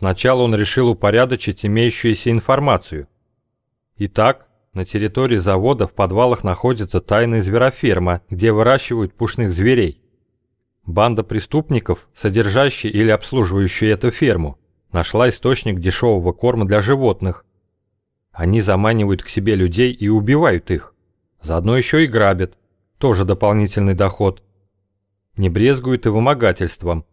Сначала он решил упорядочить имеющуюся информацию. Итак, на территории завода в подвалах находится тайная звероферма, где выращивают пушных зверей. Банда преступников, содержащая или обслуживающая эту ферму, нашла источник дешевого корма для животных. Они заманивают к себе людей и убивают их. Заодно еще и грабят. Тоже дополнительный доход. Не брезгуют и вымогательством.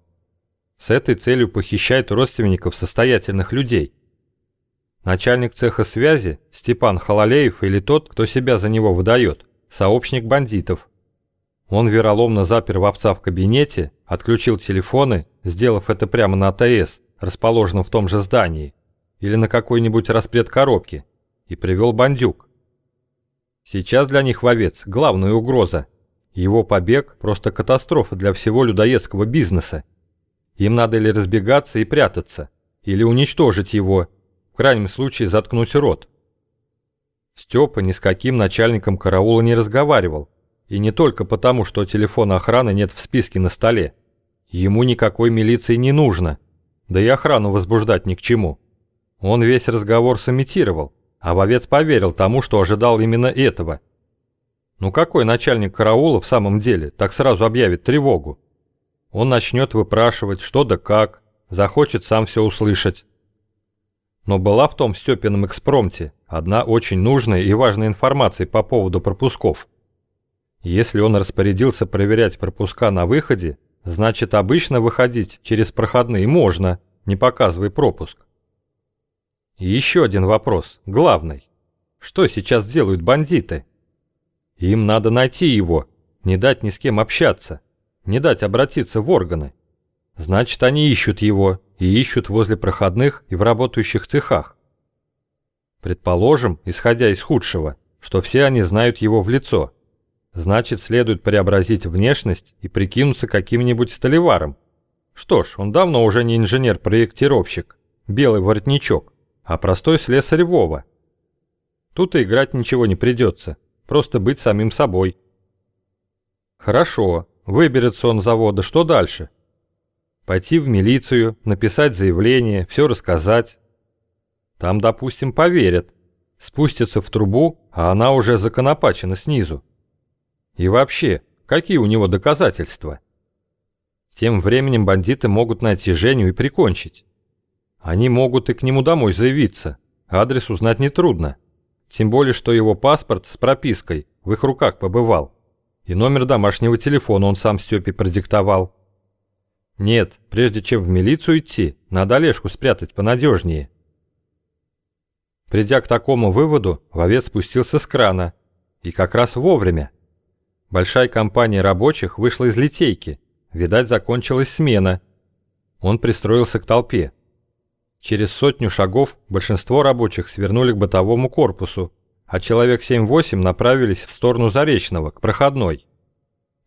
С этой целью похищают родственников состоятельных людей. Начальник цеха связи, Степан Хололеев или тот, кто себя за него выдает, сообщник бандитов. Он вероломно запер вовца в кабинете, отключил телефоны, сделав это прямо на АТС, расположенном в том же здании, или на какой-нибудь распред коробки, и привел бандюк. Сейчас для них вовец главная угроза. Его побег – просто катастрофа для всего людоедского бизнеса. Им надо или разбегаться и прятаться, или уничтожить его, в крайнем случае заткнуть рот. Степа ни с каким начальником караула не разговаривал, и не только потому, что телефона охраны нет в списке на столе. Ему никакой милиции не нужно, да и охрану возбуждать ни к чему. Он весь разговор сымитировал, а вовец поверил тому, что ожидал именно этого. Ну какой начальник караула в самом деле так сразу объявит тревогу? Он начнет выпрашивать что да как, захочет сам все услышать. Но была в том Степином экспромте одна очень нужная и важная информация по поводу пропусков. Если он распорядился проверять пропуска на выходе, значит обычно выходить через проходные можно, не показывая пропуск. И еще один вопрос, главный. Что сейчас делают бандиты? Им надо найти его, не дать ни с кем общаться, не дать обратиться в органы. Значит, они ищут его и ищут возле проходных и в работающих цехах. Предположим, исходя из худшего, что все они знают его в лицо. Значит, следует преобразить внешность и прикинуться каким-нибудь столеваром. Что ж, он давно уже не инженер-проектировщик, белый воротничок, а простой слесарь Вова. Тут и играть ничего не придется, просто быть самим собой. Хорошо, выберется он завода, что дальше? Пойти в милицию, написать заявление, все рассказать. Там, допустим, поверят. Спустятся в трубу, а она уже законопачена снизу. И вообще, какие у него доказательства? Тем временем бандиты могут найти Женю и прикончить. Они могут и к нему домой заявиться. Адрес узнать нетрудно. Тем более, что его паспорт с пропиской в их руках побывал. И номер домашнего телефона он сам Степе продиктовал. Нет, прежде чем в милицию идти, надо Олежку спрятать понадежнее. Придя к такому выводу, вовец спустился с крана. И как раз вовремя. Большая компания рабочих вышла из литейки. Видать, закончилась смена. Он пристроился к толпе. Через сотню шагов большинство рабочих свернули к бытовому корпусу, а человек 7-8 направились в сторону Заречного, к проходной.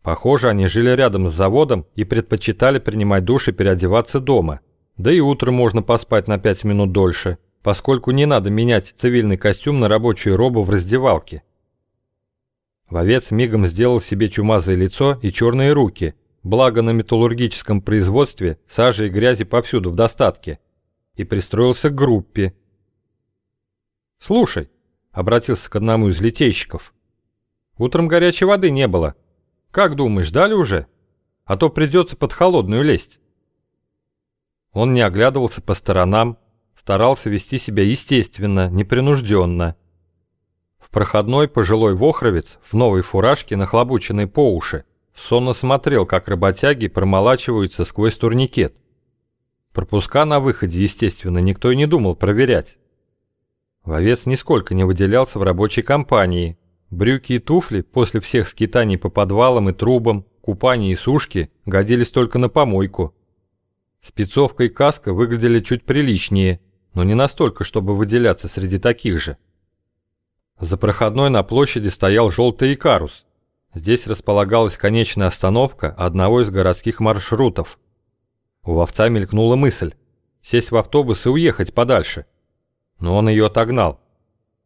Похоже, они жили рядом с заводом и предпочитали принимать душ и переодеваться дома. Да и утром можно поспать на 5 минут дольше, поскольку не надо менять цивильный костюм на рабочую робу в раздевалке. Вовец мигом сделал себе чумазое лицо и черные руки, благо на металлургическом производстве сажи и грязи повсюду в достатке, и пристроился к группе. «Слушай», — обратился к одному из литейщиков, — «утром горячей воды не было, как думаешь, дали уже? А то придется под холодную лезть. Он не оглядывался по сторонам, старался вести себя естественно, непринужденно. В проходной пожилой вохровец в новой фуражке, нахлобученной по уши, сонно смотрел, как работяги промолачиваются сквозь турникет. Пропуска на выходе, естественно, никто и не думал проверять. Вовец нисколько не выделялся в рабочей компании, Брюки и туфли после всех скитаний по подвалам и трубам, купаний и сушки годились только на помойку. Спецовка и каска выглядели чуть приличнее, но не настолько, чтобы выделяться среди таких же. За проходной на площади стоял желтый икарус. Здесь располагалась конечная остановка одного из городских маршрутов. У вовца мелькнула мысль – сесть в автобус и уехать подальше. Но он ее отогнал.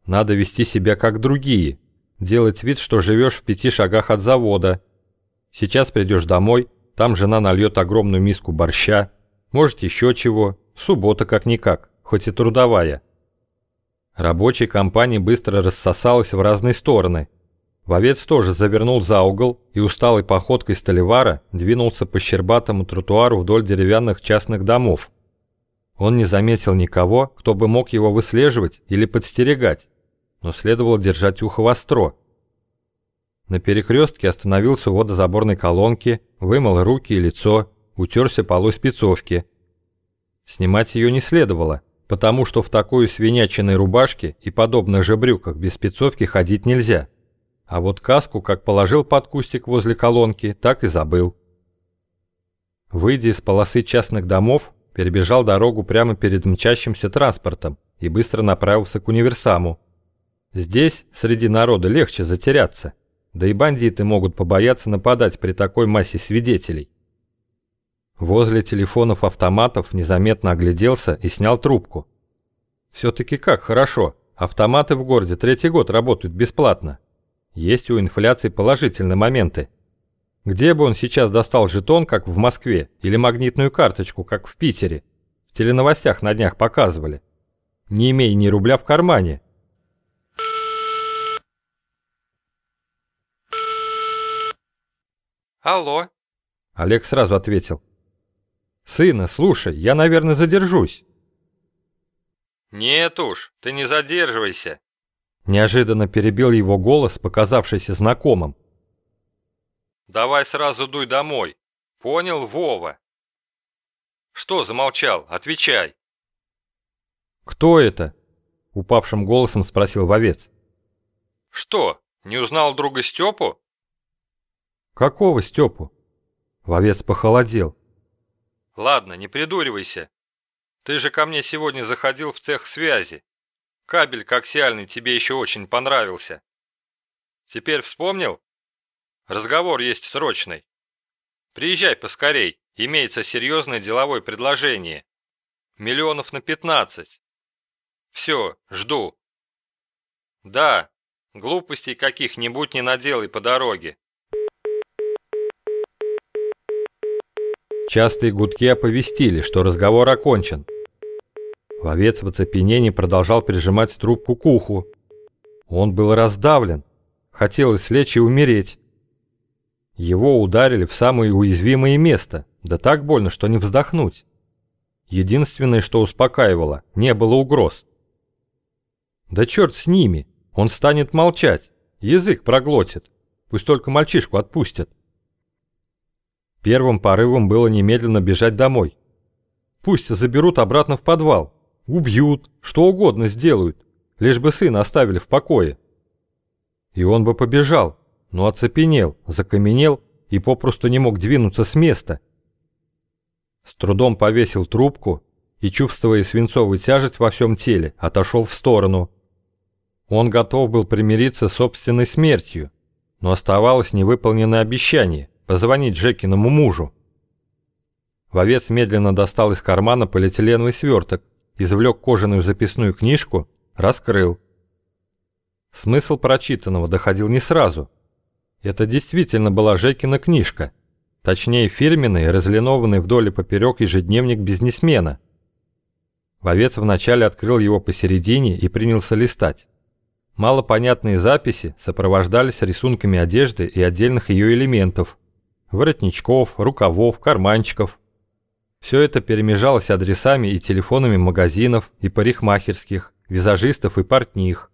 Надо вести себя как другие – делать вид, что живешь в пяти шагах от завода. Сейчас придешь домой, там жена нальет огромную миску борща, может еще чего, суббота как-никак, хоть и трудовая. Рабочей компания быстро рассосалась в разные стороны. Вовец тоже завернул за угол и усталой походкой столевара двинулся по щербатому тротуару вдоль деревянных частных домов. Он не заметил никого, кто бы мог его выслеживать или подстерегать, но следовало держать ухо востро. На перекрестке остановился у водозаборной колонки, вымыл руки и лицо, утерся полой спецовки. Снимать ее не следовало, потому что в такой свинячиной рубашке и подобных же брюках без спецовки ходить нельзя. А вот каску как положил под кустик возле колонки, так и забыл. Выйдя из полосы частных домов, перебежал дорогу прямо перед мчащимся транспортом и быстро направился к универсаму. Здесь, среди народа, легче затеряться, да и бандиты могут побояться нападать при такой массе свидетелей. Возле телефонов-автоматов незаметно огляделся и снял трубку. Все-таки как хорошо, автоматы в городе третий год работают бесплатно. Есть у инфляции положительные моменты. Где бы он сейчас достал жетон, как в Москве, или магнитную карточку, как в Питере? В теленовостях на днях показывали. Не имея ни рубля в кармане. Алло. Олег сразу ответил. «Сына, слушай, я, наверное, задержусь». «Нет уж, ты не задерживайся», — неожиданно перебил его голос, показавшийся знакомым. «Давай сразу дуй домой. Понял, Вова?» «Что замолчал? Отвечай». «Кто это?» — упавшим голосом спросил вовец. «Что, не узнал друга Степу?» «Какого Степу?» Вовец похолодел. Ладно, не придуривайся. Ты же ко мне сегодня заходил в цех связи. Кабель коаксиальный тебе еще очень понравился. Теперь вспомнил? Разговор есть срочный. Приезжай поскорей, имеется серьезное деловое предложение. Миллионов на пятнадцать. Все, жду. Да, глупостей каких-нибудь не наделай по дороге. Частые гудки оповестили, что разговор окончен. Вовец в оцепенении продолжал прижимать трубку к уху. Он был раздавлен, хотелось лечь и умереть. Его ударили в самое уязвимое место, да так больно, что не вздохнуть. Единственное, что успокаивало, не было угроз. Да черт с ними, он станет молчать, язык проглотит, пусть только мальчишку отпустят. Первым порывом было немедленно бежать домой. Пусть заберут обратно в подвал, убьют, что угодно сделают, лишь бы сына оставили в покое. И он бы побежал, но оцепенел, закаменел и попросту не мог двинуться с места. С трудом повесил трубку и, чувствуя свинцовую тяжесть во всем теле, отошел в сторону. Он готов был примириться с собственной смертью, но оставалось невыполненное обещание позвонить Джекиному мужу. Вовец медленно достал из кармана полиэтиленовый сверток, извлек кожаную записную книжку, раскрыл. Смысл прочитанного доходил не сразу. Это действительно была Жекина книжка, точнее фирменный, разлинованный вдоль и поперек ежедневник бизнесмена. Вовец вначале открыл его посередине и принялся листать. Малопонятные записи сопровождались рисунками одежды и отдельных ее элементов – воротничков, рукавов, карманчиков. Все это перемежалось адресами и телефонами магазинов и парикмахерских, визажистов и портних.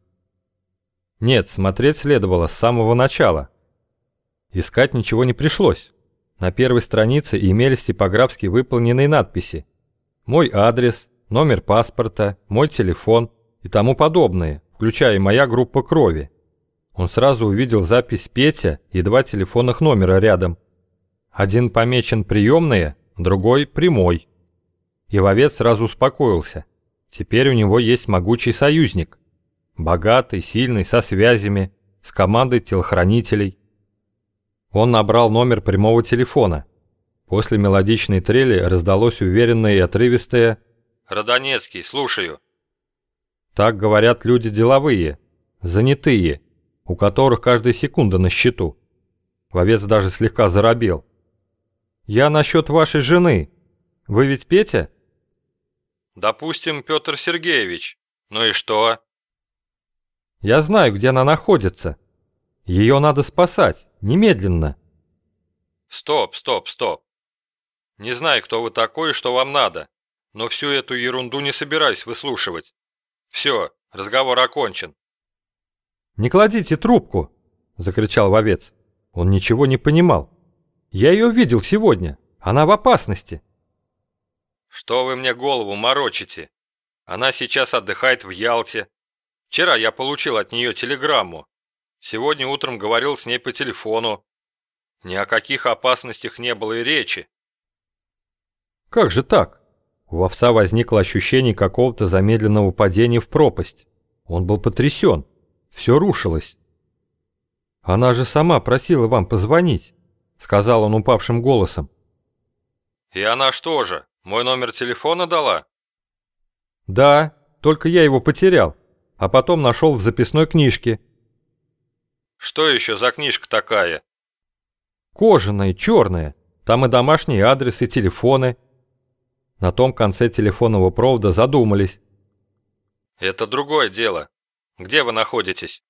Нет, смотреть следовало с самого начала. Искать ничего не пришлось. На первой странице имелись типографски выполненные надписи. Мой адрес, номер паспорта, мой телефон и тому подобное, включая моя группа крови. Он сразу увидел запись Петя и два телефонных номера рядом – один помечен приемные, другой прямой. И вовец сразу успокоился. Теперь у него есть могучий союзник. Богатый, сильный, со связями, с командой телохранителей. Он набрал номер прямого телефона. После мелодичной трели раздалось уверенное и отрывистое «Родонецкий, слушаю». Так говорят люди деловые, занятые, у которых каждая секунда на счету. Вовец даже слегка заробел. «Я насчет вашей жены. Вы ведь Петя?» Допустим, Петр Сергеевич. Ну и что? Я знаю, где она находится. Ее надо спасать, немедленно. Стоп, стоп, стоп. Не знаю, кто вы такой и что вам надо, но всю эту ерунду не собираюсь выслушивать. Все, разговор окончен. «Не кладите трубку!» – закричал вовец. Он ничего не понимал. «Я ее видел сегодня. Она в опасности». «Что вы мне голову морочите? Она сейчас отдыхает в Ялте. Вчера я получил от нее телеграмму. Сегодня утром говорил с ней по телефону. Ни о каких опасностях не было и речи». «Как же так?» У овца возникло ощущение какого-то замедленного падения в пропасть. Он был потрясен. Все рушилось. «Она же сама просила вам позвонить», — сказал он упавшим голосом. «И она что же, мой номер телефона дала?» «Да, только я его потерял, а потом нашел в записной книжке». «Что еще за книжка такая?» «Кожаная, черная. Там и домашний адрес, и телефоны». На том конце телефонного провода задумались. «Это другое дело. Где вы находитесь?»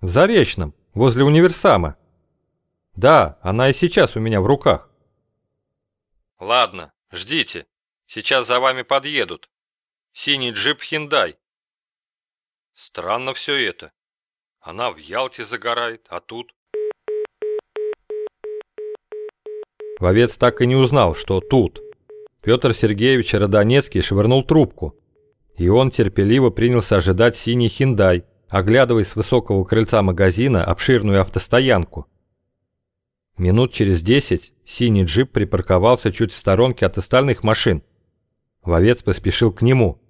«В Заречном, возле универсама». «Да, она и сейчас у меня в руках». «Ладно, ждите. Сейчас за вами подъедут. Синий джип Хиндай». Странно все это. Она в Ялте загорает, а тут... Вовец так и не узнал, что тут. Петр Сергеевич Родонецкий швырнул трубку, и он терпеливо принялся ожидать синий хиндай, оглядывая с высокого крыльца магазина обширную автостоянку. Минут через десять синий джип припарковался чуть в сторонке от остальных машин. Вовец поспешил к нему.